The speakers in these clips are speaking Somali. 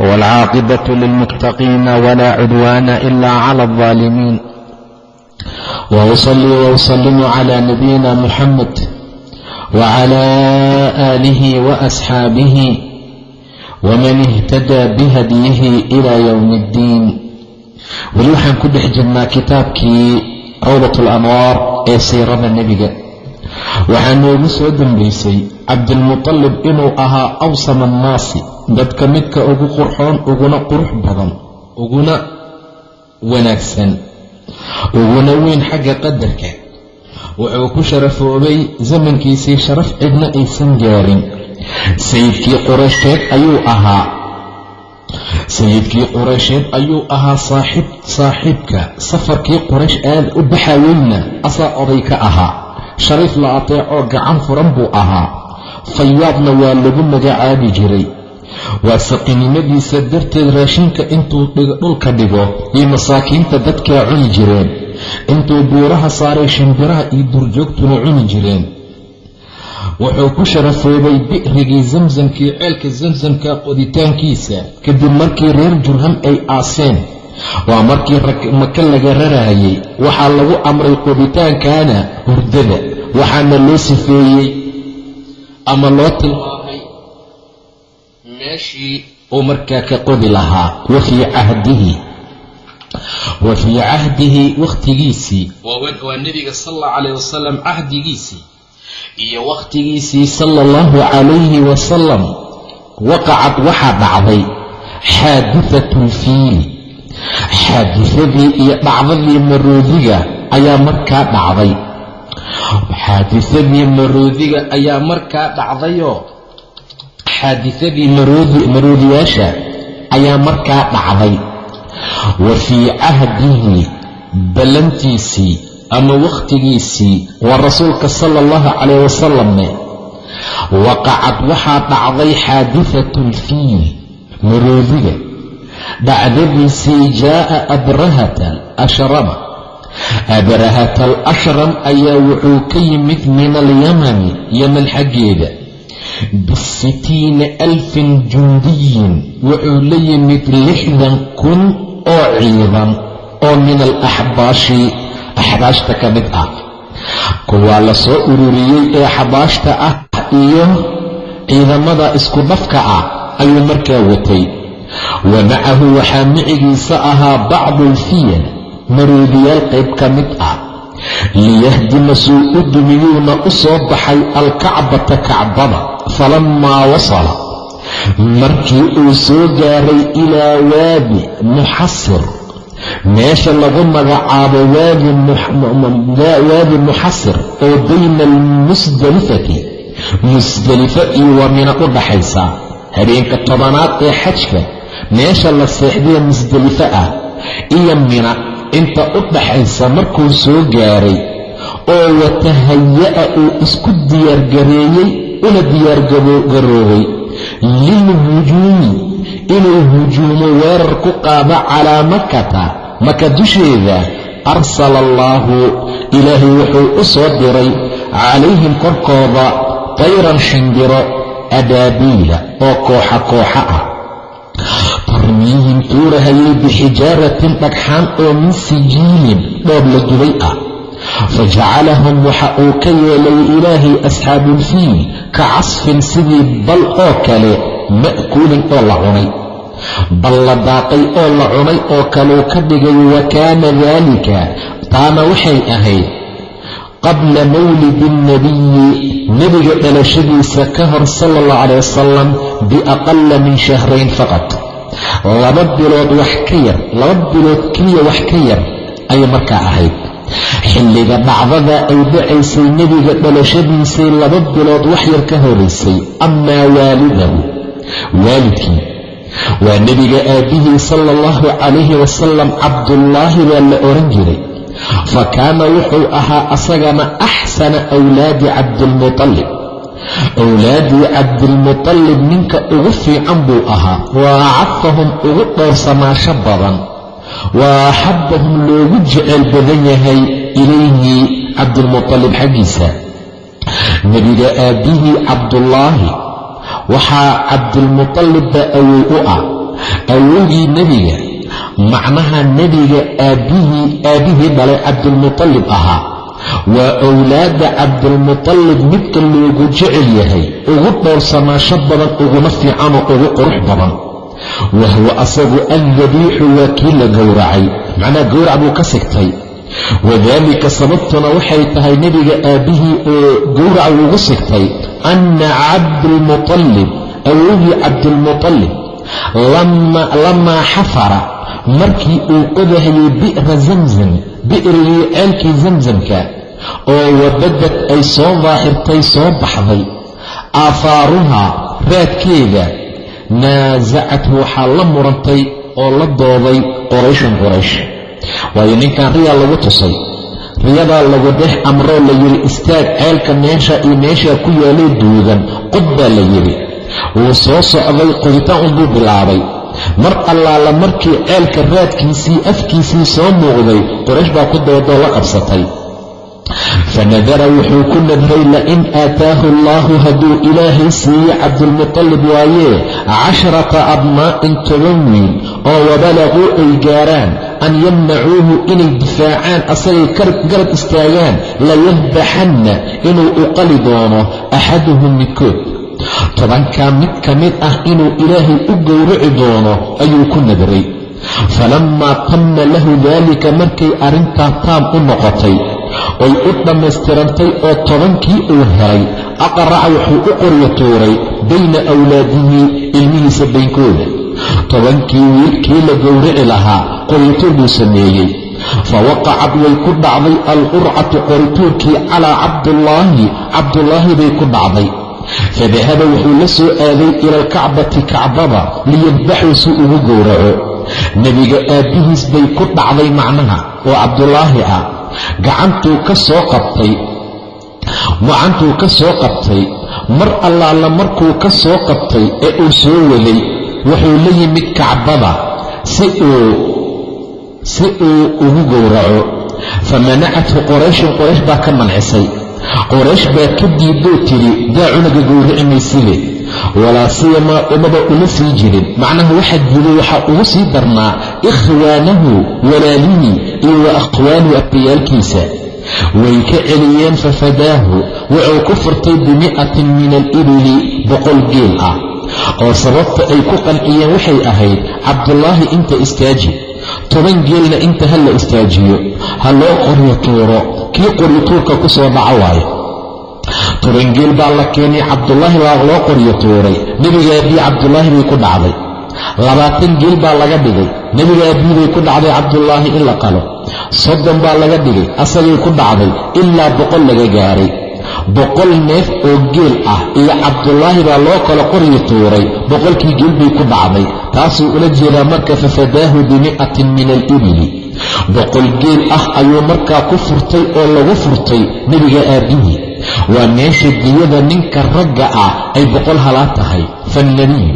والعاقبة للمتقين ولا عدوان إلا على الظالمين وأصلي وأسلم على نبينا محمد وعلى آله وأصحابه ومن اهتدى بهديه إلى يوم الدين weli waxaan ku dhex jirnaa kitaabkii rawdat alanwaar ee siirada nebiga waxaa noogu soo dambaysay cabdilmutalib inuu ahaa awsama annaasi dadka midka ugu qurxoon uguna qurux badan uguna wanaagsan uguna weyn xagga qadarka. Wuxuu ku sharafoobay zamankiisii sharaf cidna aysan gaarin. Sayidkii qureysheed ayuu ahaa. Sayidkii qureysheed ayuu ahaa saaxib saaxiibka safarkii quraysh aad u baxaweyna asaa oday ka ahaa shariif la ateecoo gacan furan buu ahaa. Fayaadna waa lagu magacaabi jiray. Waa saqinimadiisa darteed raashinka intuu dhulka dhigo iyo masaakiinta dadkaa cuni jireen. Intuu buuraha saaray shimbiraha iyo durjoogtuna cuni jireen. Wuxuu ku sharafoobay bi'rigii zamsamkii ceelka zamsamka qoditaankiisa. Kadib markii reer jurham ay aaseen waa markii maka laga raraayay waxaa lagu amray qoditaankana hurdada waxaana loo sifeeyey ama loo tilmaamay meeshii uu markaa ka qodi lahaa wa fii cahdihi. Wa fii cahdihi wakhtigiisii waa nebiga sal allahu calayh wasalam cahdigiisii iyo wakhtigiisii sala allahu calayhi wasalam waqacad waxaa dhacday xaadithatu lfiili xaadifadii iyo dhacdadii maroodiga ayaa markaa dhacday xaadifadii maroodiga ayaa markaa dhacdayoo xaadifadii maroodiyaasha ayaa markaa dhacday. Wa fii cahdihi ballantiisii ama wakhtigiisii waa rasuulka sala allahu calayh wasalamne waqacad waxaa dhacday xaadifatu lfiil maroodiga dhacdadiisii jaa'a abrahata ashrama abrahata al ashram ayaa wuxuu ka yimid min alyamani yaman xaggeeda. Bisitiina alfin jundiyin wuxuu la yimid lixdan kun oo ciidan oo min alaxbaashi axbaashta ka mid ah. Kuwaa la soo ururiyey ee axbaashta ah iyo ciidamada isku dhafka ah ayuu markaa watay. Wa macahu waxaa micigiisa ahaa bacdu alfiyal maroodiyaal qayb ka mid ah. Liyahdima suu u dumiyuuna u soo baxay alkacbata kacbada falammaa wasala markii uu soo gaaray ilaa waadi muxasir. Meesha lagu magacaabo waadi muxasir oo bayna almusdelifati musdelifa iyo wamina u dhaxaysa. Habeenka tobanaad ee xajka meesha la seexdee musdelifo ah iyo mina inta u dhaxaysa markuu soo gaaray oo watahaya-a uu isku diyaargareeyey una diyaargaroobay lilhujuumi inuu hujuumo weerar ku qaado calaa makata maka dusheeda arsala allaahu ilaahay wuxuu u soo diray calayhim korkooda tayran shimbiro abaabiila oo kooxa kooxa ah tarmiihim tuurahayay bixijaaratin dhagxaan oo min sijiilin dhoob la dubay ah. Fa jacalahum waxa uu ka yeelay ilaahay asxaabuulfiil ka casfin sidii bal oo kale ma'kuulin oo la cunay. Bal la daaqay oo la cunay oo kaleu ka dhigay wa kaana daalika taana waxay ahayd qabla mawlidi alnabiyi nebiga dhalashadiisa ka hor sala allah calay wasalam biaqala min shahrayn faqad laba bilood wax ka yar laba bilood keliya wax ka yar ayay markaa ahayd. Xilliga dhacdada ay dhacaysay nebiga dhalashadiisay laba bilood wax yar ka horaysay amaa waalidahu waalidkii. Waa nebiga aabbihii sala allahu calayhi wasalam cabdullaahi baa la oran jiray fa kaana wuxuu ahaa asagana axsana wlaadi cabdilmutalib. Awlaadii cabdilmutalib ninka ugu fiican buu ahaa. Wa acafahum ugu dhowrsamaasho badan. Wa axabahum loogu jeceyl badan yahay ilayhi cabdilmutalib xaggiisa. Nebiga aabbihii cabdullaahi waxaa cabdilmutalib baa awow u ah. Awowgii nebiga macnaha nebiga aabbihii aabbihii dhalay cabdilmutalib ahaa. Waa owlaadda cabdilmutalib midka loogu jecel yahay ugu dhowrsamaasho badan uguna fiicanoo ugu qurux badan. Wahuwa asagu aldabiixu waa kii la gowracay. Macnaha gowrac buu ka sigtay. Wadaalika sababtuna waxay tahay nebiga aabbihii oo gowrac uugu sigtay. Anna cabdilmutalib awowgii cabdilmutalib lamaa xafara markii uu qodahayay bi'ra zamzam bi'rigii ceelkii zamsamka oo wabadad ay soo daahirtay soo baxday aafaaruhaa raadkeeda naasacathu waxaa la murantay oo la dooday qorayshun qoraysh waayo ninkan riyaa lagu tusay riyadaa lagu dhex amroo la yidhi istaag ceelka meesha iyo meeshaa ku yaalay duugan qod baa la yidhi. Wuu soo socday qoditaan unbuu bilaabay mar allaala markii ceelka raadkiisii afkiisii soo muuqday qoraysh baa ku doodoo la qabsatay. Fanadara wuxuu ku nadray lain aataahu allaahu hadduu ilaahay siiye cabdilmutalib waayee casharata abnaa'in toban wiil oo wabalaquu ay gaaraan an yamnacuuhu inay difaacaan asagay garab istaagaan layadbaxanna inuu u qali doono axaduhum midkood tobankaa mid ka mid ah inuu ilaahay u gowraci doono ayuu ku nadray falammaa tamma lahu daalika markay arrintaa taam u noqotay oy u dhammaystirantay oo tobankii uu helay aqraca wuxuu u qoryo tuuray bayna awlaadihi ilmihiisa baynkooda tobankii wiilkii la gowrici lahaa qoryatuur buu sameeyey. Fa waqacad way ku dhacday alqurcatu qorituurkii calaa cabdullaahi. Cabdullaahi bay ku dhacday fadahaba wuxuu la soo aaday ila alkacbati kacbada liyadbaxuu si ugu gowraco. Nebiga aabbihiis bay ku dhacday macnaha oo cabdulaahi ah. Gacantuu ka soo qabtay gacantuu ka soo qabtay mar allaala markuu ka soo qabtay ee uu soo waday wuxuu la yimid kacbada si uu si uu ugu gowraco. Famanacathu qorayshun qoraysh baa ka mancisay qoraysh baa ka diidoo tidhi daa cunuga gowrici mayside walaa siyamaa umaba uma sii jirin. Macnaha waxaa diiday waxaa ugu sii darnaa ikhwaanahu walaalihii iyo wa akhwaanuhu abtayaalkiisa way ka celiyeen fafadaahu wuxuu ku furtay bimi'atin min alibili boqol geel ah. Oo sababta ay ku qanciyeen waxay ahayd cabdulaahi inta istaaji toban geelna inta ha la istaajiyo ha loo qoryo tuuro kii qoryatuurka ku soo dhaco waayo. Toban geel baa la keenay cabdulaahi baa loo qoryo tuuray. Nebiga aabii cabdulaahi bay ku dhacday. Labaatan geel baa laga dhigay. Nebiga aabii bay ku dhacday cabdulaahi in la qalo. Soddon baa laga dhigay asagay ku dhacday ilaa boqol laga gaaray. Boqol neef oo geel ah iyo cabdulaahi baa loo kala qoryo tuuray. Boqolkii geel bay ku dhacday. Taasuu ula jeedaa marka fafadaahu bimi'atin min alibili boqol geel ah ayuu markaa ku furtay oo lagu furtay nebiga aabbihii waa meesha diyada ninka ragga ah ay boqol halaa tahay faannabiyu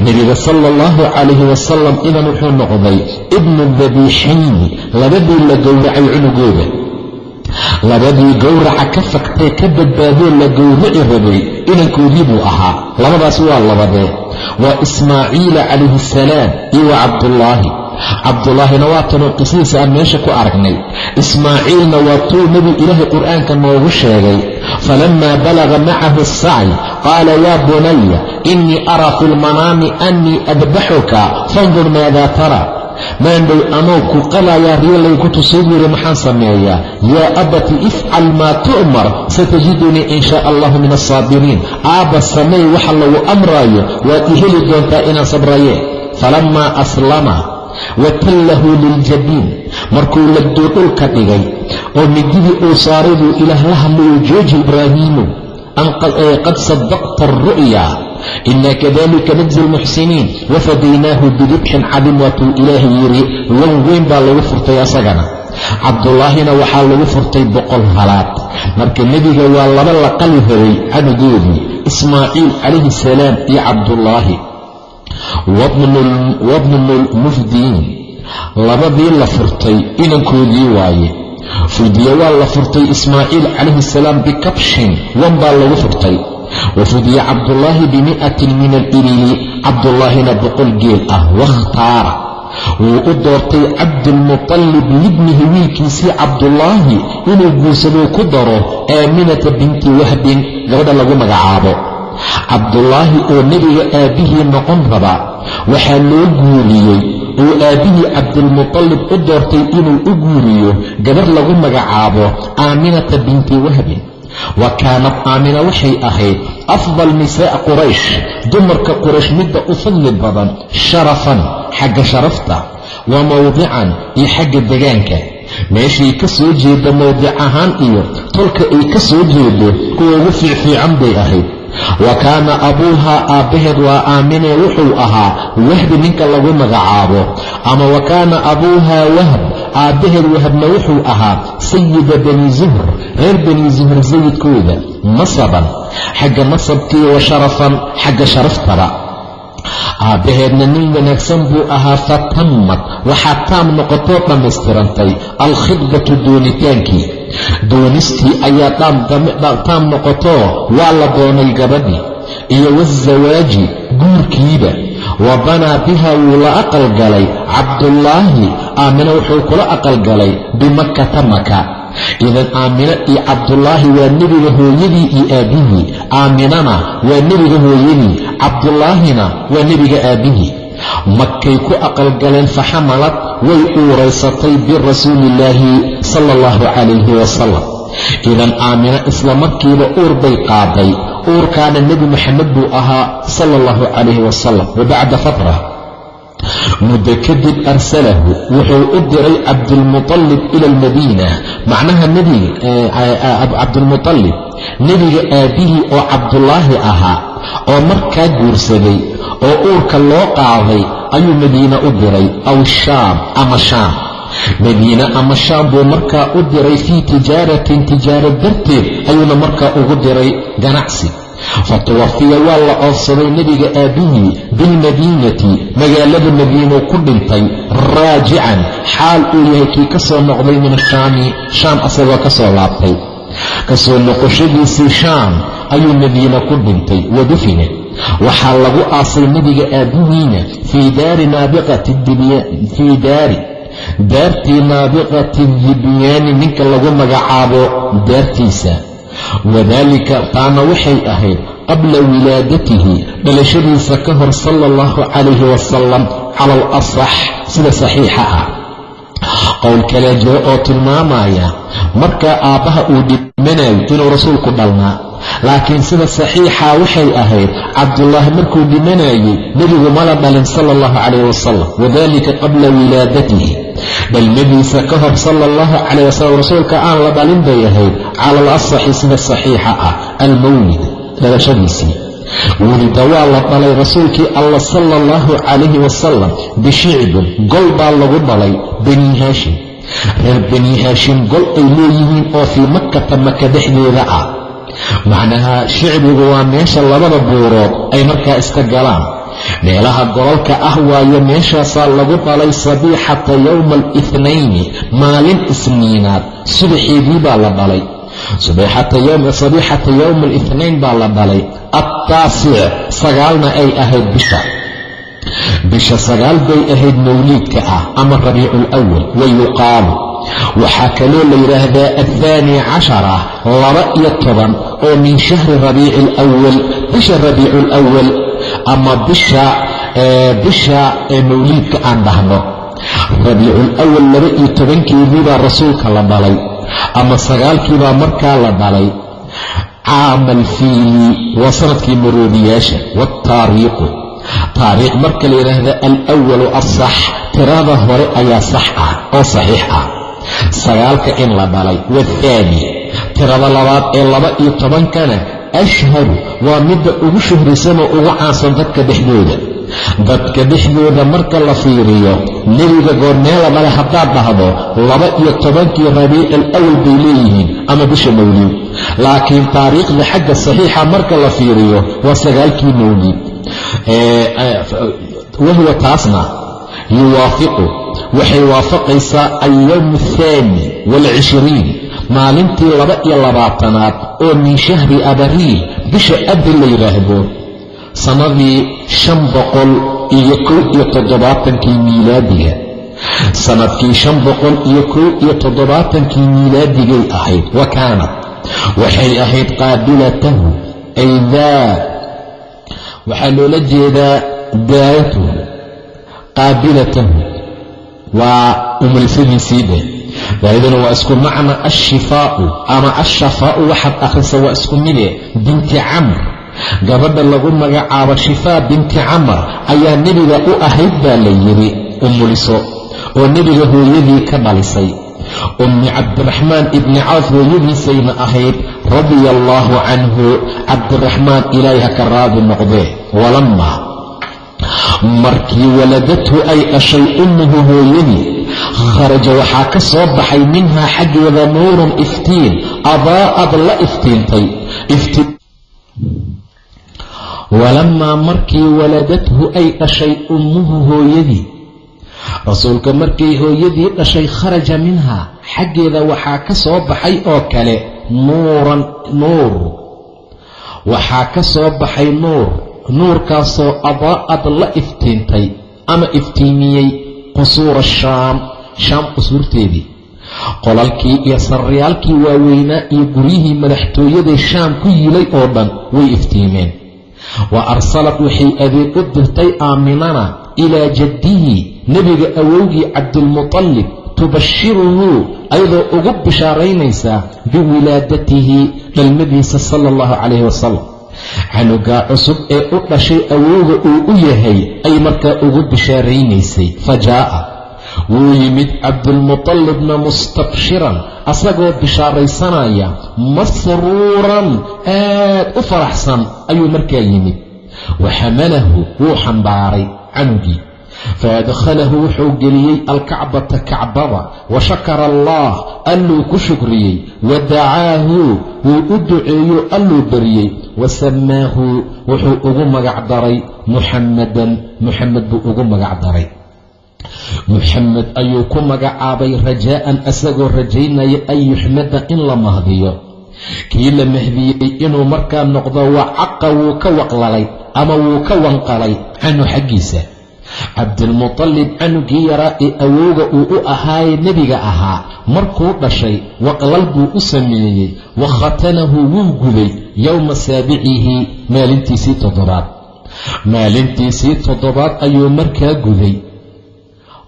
nebiga sala allahu calayhi wasalam idan wuxuu noqday ibnu dabiixayni labadii la gowracay cunugooda. Labadii gowraca ka fagtee ka badbaadoo la gowraci rabay inankoodii buu ahaa. Labadaas waa labadee. Waa ismaaciila calayhi asalaam iyo wa cabdullaahi cabdullaahina waa tanoo qisadiisa aan meesha ku aragnay. Ismaaciilna waa tuu nebi ilaahay qur'aanka noogu sheegay. Falammaa balaga macahu asacy qaala yaa bunaya innii araa fi lmanaami annii adbaxuka fandur maadaa tara. Maandhow anoo ku qalayaa riyolay ku tusuu yiri maxaan sameeyaa? Yaa abati ifcal maa tu'mar satajidunii in shaa allahu min alsaabiriin aabba sameey waxa lagu amraayo waad i heli doontaa inaan sabraye falammaa aslama watallahu liljabiin markuu lagduu dhulka dhigay oo mididii uu saaray buu ilaah la hadlayuu jooji ibraahiimu qad sadaqta aru'ya inaa kadalika najzi lmuxsiniin wafadaynaahu bidibxin cadin waatuu ilaahay yidhi wan weyn baa lagu furtay asagana. Cabdullaahina waxaa lagu furtay boqol halaad. Marka nebiga waa laba la qali rabay canagoodii ismaaciil calayhi salaam iyo cabdullaahi wabnulmufdiin labadii la furtay inankoodii waaye. Fudiya waa la furtay ismaaciil calayhi salaam bikabshin wan baa lagu furtay. Wafudiya cabdullaahi bimi'atin min alibili cabdullaahina boqol geel ah. Wakhtaara wuu u doortay cabdulmutalib libnihi wiilkiisii cabdullaahi inuu guursaduu ku daro aaminata binti wahbin gabadha lagu magacaabo cabdullaahi oo nebiga aabbihii noqon raba waxaa loo guuriyey uu aabbihii cabdulmutalib u doortay inuu u guuriyo gabadh lagu magacaabo aaminata binti wahbin wa kaanad aamina waxay ahayd afdal nisaa quraysh dumarka quraysh midda u fadli badan sharafan xagga sharafta wa mawdican iyo xagga degaanka meeshay ka soo jeeda mawdic ahaan iyo tolka ay ka soo jeedo kuwa ugu fiicfiican bay ahayd wa kaana abuuhaa aabbaheed waa aamine wuxuu ahaa wahbi ninka lagu magacaabo. Ama wa kaana abuuhaa wahb aabbaheed wahabna wuxuu ahaa sayida bani zuhr reer bani zuhr sayidkooda nasaban xagga nasabkii wa sharafan xagga sharaftaba aabbaheedna nin wanaagsan buu ahaa fatammad waxaa taam noqotoo dhammaystirantay alkhidbatu doonitaankii doonistii ayaa taam noqotoo waa la doonay gabadhii iyo wasawaaji guurkiiba. Wa banaa biha wuu la aqalgalay cabdullaahi aamina wuxuu kula aqalgalay bimakkata maka idan aamina iyo cabdullaahi waa nebiga hooyadii iyo aabbihii aaminana waa nebiga hooyadii cabdullaahina waa nebiga aabbihii makay ku aqalgaleen faxamalad way uuraysatay birasuuliillaahi sala allahu calayhi wasalam idan aamina isla markiiba uur bay qaaday. Uurkaana nebi maxamed buu ahaa sala allahu calayhi wasalam wa bacda fatra muddo kadib arsalahu wuxuu u diray cabdulmutalib ila almadiina. Macnaha cabdulmutalib nebiga aabbihii oo cabdullaahi ahaa oo markaa guursaday oo uurka loo qaaday ayuu madiina u diray aw shaam ama shaam. Madiine ama shaam buu markaa u diray fii tijaaratin tijaaro darteed ayuuna markaa ugu diray ganacsi. Fatuwafiya waa la oofsaday nebiga aabbihii bilmadiinati magaalada madiinuu ku dhintay raajican. Xaal uu yahay kii ka soo noqday min ashaami shaam asagoo ka soo laabtay. Kasoo noqoshadiisii shaam ayuu madiine ku dhintay wadufina waxaa lagu aasay nebiga aabbihiina fii daari daartii naabiqati dibyaani ninka lagu magacaabo daartiisa. Wadaalika taana waxay ahayd qabla wilaadatihi dhalashadiisa ka hor sala allahu calayhi wasalam cala al asax sida saxiixa ah. Qowl kale jiro oo tilmaamaya markaa aabbaha uu dhimanayo inuu rasuulku dhalnaa laakiin sida saxiixa waxay ahayd cabdullaahi markuu dhimanayey nebigu mala dhalin sala allahu calayh wasalam wadalika qabla wilaadatihi. Dhalmadiisa ka hor sala allahu calayh wasalam rasuulka aan la dhalin bay ahayd cala al asaxi sida saxiixa ah almawlid dhalashadiisii. Welida waa la dhalay rasuulkii alla sala allahu calayhi wasalam bishicbin gol baa lagu dhalay bani haashim. Reer bani haashim gol ay leeyihiin oo fii makkata maka dhexdeeda ah macnaha shicbigu waa meesha labada buurood ay markaa iska galaan. Meelaha golalka ah waayo meeshaasaa lagu dhalay sabiixata yowma alithnayni maalin isniinaad. Subaxeedii baa la dhalay. Sabiixata yowma alithnayn baa la dhalay. Attaasic sagaalna ay ahayd bisha. Bisha sagaal bay ahayd mawliidka ah ama rabiicu lwal wa yuqaalu waxaa kaloo la yidhaahdaa athaani cashara laba iyo toban oo min shahri rabiici alwal bisha rabiicu lwal ama bisha bisha ee mawliidka aan dhahno. Rabiicu lwal laba iyo tobankeediibaa rasuulka la dhalay ama sagaalkiibaa markaa la dhalay. Caama alfiili waa sannadkii maroodiyaasha waataariikhu taariikh marka la yidhaahda alwalu asax tirada hore ayaa sax ah oo saxiix ah sagaalka in la dhalay waathaani tirada labaad ee laba iyo tobankana ashharu waa midda ugu shuhrisanoo ugu caansan dadka dhexdooda. Dadka dhexdooda marka la fiiriyo nebiga goormeela male haddaad dhahdo laba iyo tobankii rabiic alawal bay leeyihiin ama bisha mawliid. Laakiin taariikhda xagga saxiixa marka la fiiriyo waa sagaalkii mawliid. Wahuwa taasna yuwaafiqu waxay waafaqaysaa alyowm athaani waalcishriin maalintii laba iyo labaatanaad oo min shahri abriil bisha abril la yidhaahdo sannadii shan boqol iyo kow iyo toddobaatankii miilaadiga sannadkii shan boqol iyo kow iyo toddobaatankii miilaadigay ahayd wa kaanat waxay ahayd qaabilatahu ay daa waxaa loola jeedaa daayatuhu qaabilatahu waa umrisadiisii dheh daayaduna waa isku macna ashifaa'u ama ashafaa'u waxaad akhrisa waa isku mide binti camr. Gabadha lagu magacaabo shifaa binti camar ayaa nebiga u ahayd baa la yidhi umuliso oo nebiga hooyadii ka dhalisay. Ummi cabdiraxmaan ibni cawf hooyadiisayna ahayd radia allaahu canhu cabdiraxmaan ilaahay ha ka raadi noqdee walammaa markii waladathu ay dhashay ummuhu hooyadii kharaja waxaa ka soo baxay minhaa xaggeeda nuurun iftiin adaa'ad la iftiintay. Walammaa markii waladathu ay dhashay ummuhu hooyadii rasuulka markay hooyadii dhashay kharaja minhaa xaggeeda waxaa ka soo baxay oo kale nuuran nuur. Waxaa ka soo baxay nuur nuurkaasoo adaa'ad la iftiintay ama iftiimiyey qusuura shaam shaam qusuurteedii. Qolalkii iyo sarriyaalkii waaweynaa iyo guryihii madaxtooyadii shaam ku yilay oo dhan way iftiimeen. Wa arsalad waxay adeeg u dirtay aaminana ilaa jaddihi nebiga awowgii cabdilmutalib tubashiruhu ayadoo ugu bishaaraynaysaa biwilaadatihi dhalmadiisa sala allahu calayhi wasalam canugaa cusub ee u dhashay awowga uu u yahay ay markaa ugu bishaaraynaysay fa jaa'a wuu yimid cabdilmutalibna mustabshiran asagoo bishaaraysanaya masruuran aad u faraxsan ayuu markaa yimid. Wa xamalahu wuu xambaaray canugii faadkhalahu wuxuu geliyey alkacbata kacbada wa shakara allah alluu ku shukriyey wa dacaahu wuu u duceeyo alluu baryey wa sammaahu wuxuu ugu magac daray muxammadan muxamed buu ugu magac daray muxamed ayuu ku magacaabay rajaa'an asagoo rajaynaya an yuxmada in la mahdiyo kii la mahdiyey inuu markaa noqdo wacaqa wuu ka waqlalay ama wuu ka wanqalay canhu xaggiisa cabdilmutalib canugii yaraa ee awowga uu u ahaaye nebiga ahaa. Markuu dhashay waqlal buu u sameeyey wa khatanahu wuu guday yowma saabicihi maalintiisii toddobaad. Maalintiisii toddobaad ayuu markaa guday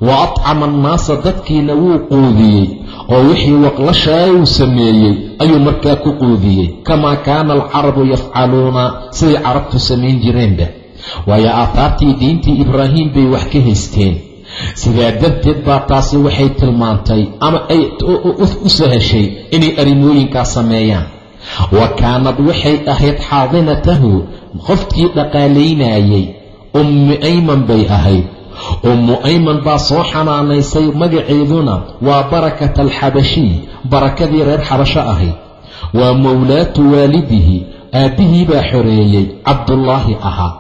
wa atcama annaasa dadkiina wuu quudiyey oo wixii waqlashaa uu sameeyey ayuu markaa ku quudiyey. Kamaa kaana alcarabu yafcaluuna siday carabtu samayn jireenba waayo aataartii diintii ibraahim bay wax ka haysteen. Sidaa darteed baa taasi waxay tilmaantay ama ay u sahashay inay arrimooyinkaas sameeyaan. Wa kaanad waxay ahayd xaadinatahu qofkii dhaqaalaynayey ummu ayman bay ahayd. Ummu ayman baa soo xanaanaysay magaceeduna waa barakata alxabashiy barakadii reer xabasho ahayd waa mowlaatu waalidihi aabbihii baa xoreeyey cabdullaahi ahaa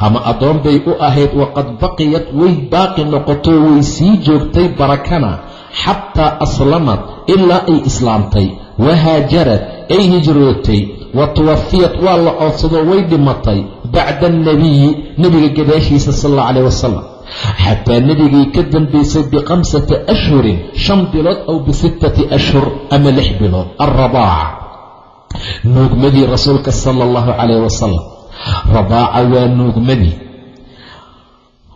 ama addoon bay u ahayd waqad baqiyad way baaqi noqoto way sii joogtay barakana xataa aslamad ilaa ay islaamtay. Wahaajarad ay hijrootay. Wa tuwafiyad waa la coodsado way dhimatay. Bacda alnabiyi nebiga gadaashiisa sal alla calayh wasalam xataa nebigay ka dambaysay bikhamsati ashhurin shan bilood aw bisittati ashhur ama lix bilood. Alradaaca nuugmadii rasuulka sala allahu calayh wasalam radaaca waa nuugmadii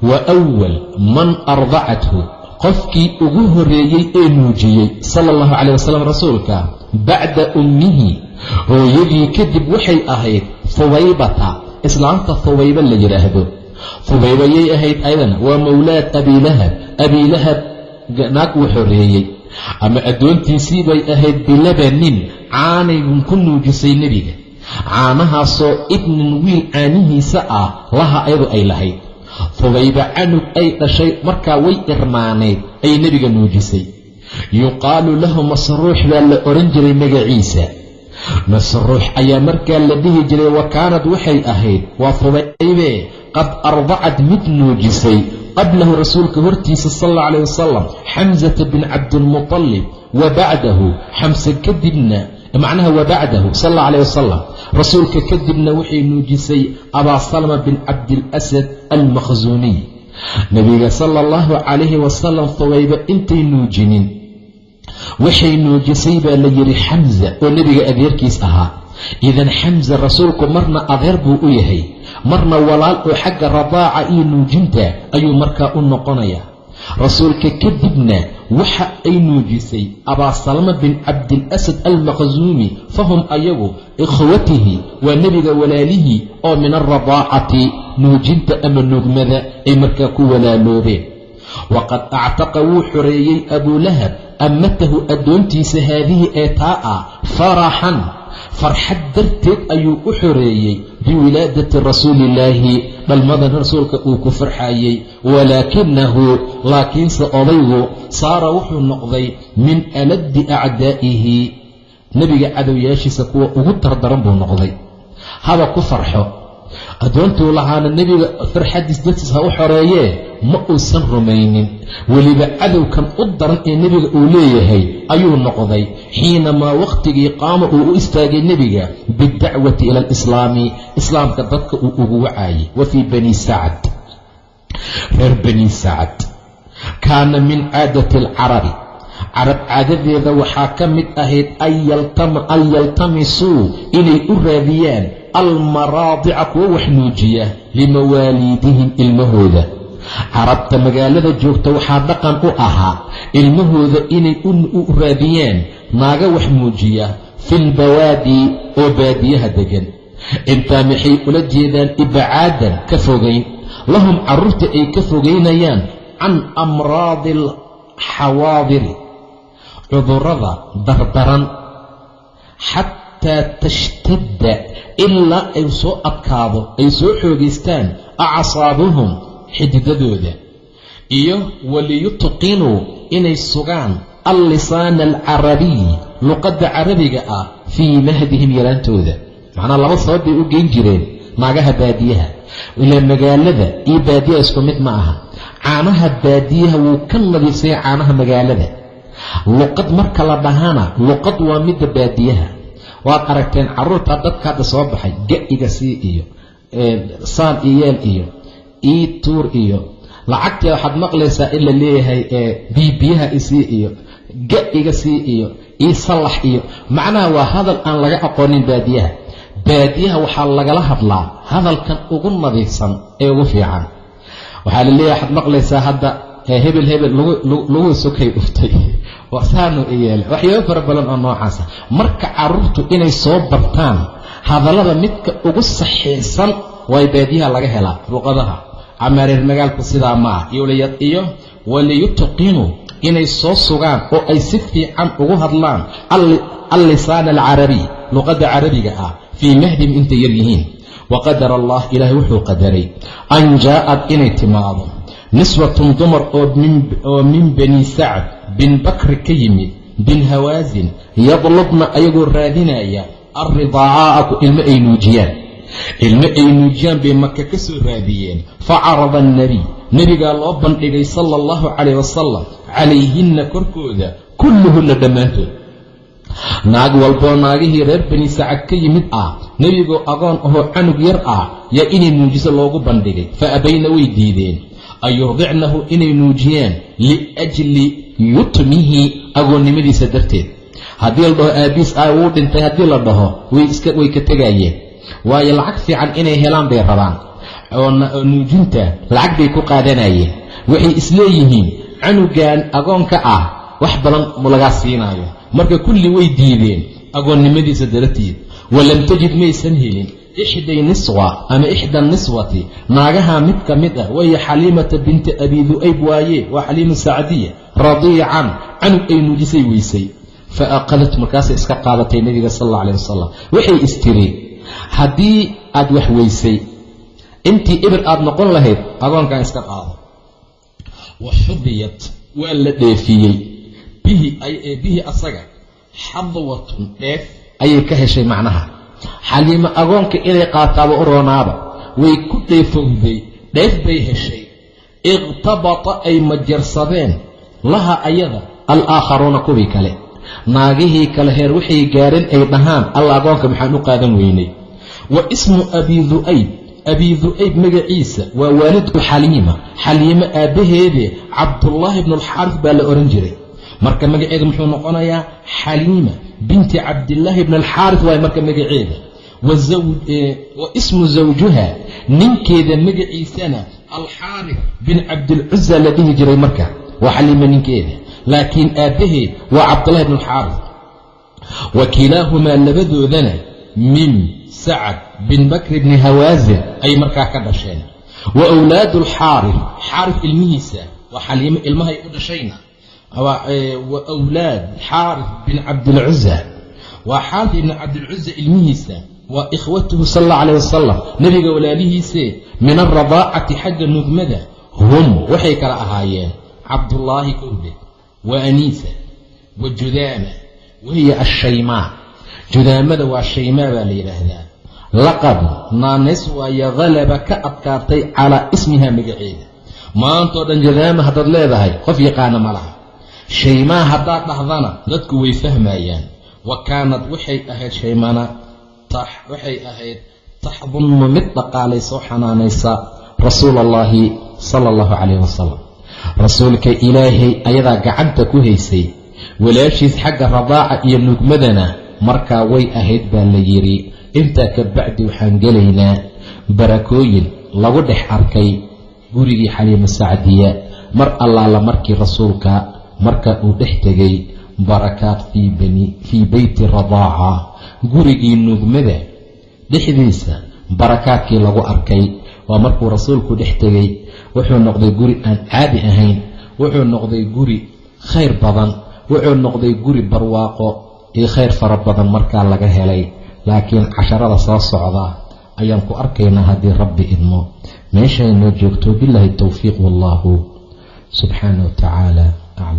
wa awal man ardacathu qofkii ugu horeeyey ee nuujiyey sala allahu calayh wasalam rasuulka bacda ummihi hooyadii kadib waxay ahayd hubaybata islaamta hubayba la yidhaahdo hubaybayay ahayd ayadana waa mowlaad abiilahab abiilahab naag uu xoreeyey ama addoontiisii bay ahayd bilabanin caanaygun ku nuujisay nebiga caanahaasoo ibnin wiil caanihiisa ah laha ayadu ay lahayd. Hubayba canug ay dhashay markaa way irmaanayd ay nebiga nuujisay yuqaalu lahu masruux baa la odhan jiray magaciisa. Masruux ayaa markaa la dhihi jiray wa kaanad waxay ahayd? Waa hubaybe qad ardacad mid nuujisay qablahu rasuulka hortiisa sal alla wasalam xamsata bin cabdilmutalib wa bacdahu. Xamse kadibna macnaha wa bacdahu sal alla wasalam rasuulka kadibna waxay nuujisay abaa salama bin cabdilasad almakhsuuniy nebiga sala allahu calayhi wasalam hubayba intay nuujinin waxay nuujisay baa la yidhi xamsa oo nebiga adeerkiis ahaa. Idan xamsa rasuulku marna adeer buu u yahay marna walaal oo xagga radaaca iyo nuujinta ayuu markaa u noqonayaa rasuulka kadibna waxa ay nuujisay abaa salama bin cabdilasad almakhsuumi fahum ayagu ikhwatihi waa nebiga walaalihii oo min alradaacati nuujinta ama nugmada ay markaa ku walaaloobeen waqad actaqa wuu xoreeyey abulahab ammatahu addoontiisa haadihi ee taa ah faraxan farxad darteed ayuu u xoreeyey biwilaadati rasuuliillaahi dhalmadan rasuulka uu ku farxayey walaakinahu laakiinse odaygu saara wuxuu noqday min aladdi acdaa'ihi. Nebiga cadowyaashiisa kuwa ugu dardaran buu noqday. Haba ku farxo addoontuu lahaana nebiga farxadiis dartiis ha u xoreeyee ma uusan rumaynin. Weliba cadowkan u daran ee nebiga uu leeyahay ayuu noqday. Xiinamaa wakhtigii qaama uu u istaagay nebiga bidacwati ila alislaami islaamka dadka uu ugu wacaayay wa fii bani sacad. Reer bani sacad. Kaana min caadati alcarabi. Carab caadadeeda waxaa ka mid ahayd an yaltamisuu inay u raadiyaan almaraadica kuwa wax nuujiya limawaaliidihim ilmahooda carabta magaalada joogta waxaa dhaqan u ahaa ilmahooda inay u raadiyaan naaga wax muujiya filbawaadi oo baadiyaha degan intaa maxay ula jeedaan ibcaadan ka fogayn lahum carruurta ay ka fogaynayaan can amraadi alxawaadiri cudurrada dardaran xataa tashtadda ilaa ay soo adkaado ay soo xoogaystaan acsaabuhum xididadooda iyo waliyutqinuu inay sugaan allisaana alcarabiy luqadda carabiga ah fii mahdihim yaraantooda. Macnaa laba sabab bay u geyn jireen naagaha baadiyaha. Ilaa magaalada iyo baadiyaha isku mid ma aha. Caanaha baadiyaha wuu ka nadiifsaya caanaha magaalada. Luqad marka la dhahana luqad waa midda baadiyaha waad aragteen carruurta dadka hadda soo baxay ga-iga sii iyo saan iyeel iyo ii tuur iyo. Lacagtee waxaad maqlaysaa in la leeyahay biibiyaha isii iyo ga-iga sii iyo ii sallax iyo. Macnaha waa hadal aan laga aqoonin baadiyaha. Baadiyaha waxaa lagala hadlaa hadalkan ugu nadiifsan ee ugu fiican. Waxaa la leeyahay waxaad maqlaysaa hadda hebel hebel lagu sokay dhuftay saanu iyeele waxyaabo fara badan oo noocaasa marka carruurtu inay soo bartaan hadallada midka ugu saxiixsan way baadiyaha laga helaa luqadaha amareer magaalku sidaa ma ah iyo waliyutqinuu inay soo sugaan oo ay si fiican ugu hadlaan allisaan alcarabiy luqadda carabiga ah fii mahdihim intay yar yihiin. Waqadara allah ilaahay wuxuu qadaray. An jaa'ad inay timaado niswatun dumar oo min bani sacd bin bakri ka yimid bin hawaasin yadlubna ayagoo raadinaya alridaacaa'aku ilmo ay nuujiyaan. Ilmo ay nuujiyaan bay maka ka soo raadiyeen. Facarada annebiy nebigaa loo bandhigay sala allahu calayh wasalam calayhinna korkooda kulluhunna dhammaantood. Naag walboo naagihii reer bani sacad ka yimid ah nebigoo agoon ahoo canug yar ah yaa inay nuujiso loogu bandhigay. Fa abayna way diideen an yurdicnahu inay nuujiyaan liajli yutmihi agoonnimadiisa darteed. Haddii la dhaho aabiis ah wuu dhintay haddii la dhaho way ka tegaayeen. Waayo lacag fiican inay helaan bay rabaan. Oo nuujinta lacag bay ku qaadanayeen waxay isleeyihiin canugan agoonka ah wax badan lagaa siinaayo. Marka kulli way diideen agoonnimadiisa darteed. Walam tajid maysan helin ixday niswa ama ixda niswati. Naagaha mid ka mid ah waya xaliimata binti abi du'ayb waaye waa xaliima sacdiya radiican canug ay nuujisay weysay. Fa aqadat markaasay iska qaadatay nebiga sal alla alayh wasalam waxay istiri haddii aad wax weysay intii ibir aad noqon lahayd agoonkan iska qaado. Wa xubiyat waa la dheefiyey. Bihi asaga xadwatun dheef ayay ka heshay macnaha xaliimo agoonka inay qaataaba u roonaaba way ku dheefowday dheef bay heshay. Iqtabata ay majarsadeen laha ayada alaakharuuna kuwii kale. Naagihii kale heer waxay gaareen ay dhahaan alla agoonka maxaan u qaadan weynay. Wa ismu abi du'ayb abi du'ayb magaciisa waa waalidku xaliima xaliimo aabbaheedee cabdullaahi bnu alxaaris baa la ohan jiray. Marka magaceeda muxuu noqonayaa xaliima binti cabdillaahi bni alxaaris waay marka magaceeda. Wa ismu zawjuha ninkeeda magaciisana alxaaris bin cabdilcuza la dhihi jiray marka. Waa xaliima ninkeeda. Laakiin aabbaheed waa cabdullahi bn alxaaris wa kilaahumaa labadoodana min sacad bin bakri bni hawaasin ay markaa ka dhasheen. Wa wlaadu alxaaris xaaris ilmihiisa waa xaliimo ilmahay u dhashayna wa wlaad xaaris bin cabdilcuza waa xaaris ibni cabdilcuza ilmihiisa waa ikhwatuhu sal alla alayh wasalam nebiga walaalihiisee min alradaacati xagga nugmada. Hum waxay kala ahaayeen. Cabdullaahi kowde wa aniisa wa judaama wahiya ashaymaa judaamada waa shaymaa baa la yidhaahdaa laqad naanays waayo halaba ka adkaatay calaa ismiha magaceeda. Maantoo dhan judaama haddaad leedahay qof yaqaana ma laha shaymaa haddaad dhahdana dadku way fahmayaan. Wa kaanad waxay ahayd shaymana waxay ahayd taxdunnu mid dhaqaalay soo xanaanaysa rasuula allaahi sala allahu calayh wasalam rasuulka ilaahay ayadaa gacanta ku haysay walaashiis xagga radaaca iyo nugmadana markaa way ahayd baa la yidhi. Intaa ka bacdi waxaan gelaynaa barakooyin lagu dhex arkay gurigii xaliimo sacdiya mar allaala markii rasuulka marka uu dhex tegay barakaat fii beyti radaaca gurigii nugmada dhexdiisa barakaadkii lagu arkay waa markuu rasuulku dhex tegay wuxuu noqday guri aan caadi ahayn wuxuu noqday guri khayr badan wuxuu noqday guri barwaaqo iyo khayr fara badan markaa laga helay. Laakiin casharada soo socda ayaan ku arkaynaa haddii rabbi idmo. Meeshaynoo joogto bilaahi towfiiq wallaahu subxaana wa tacaala aclam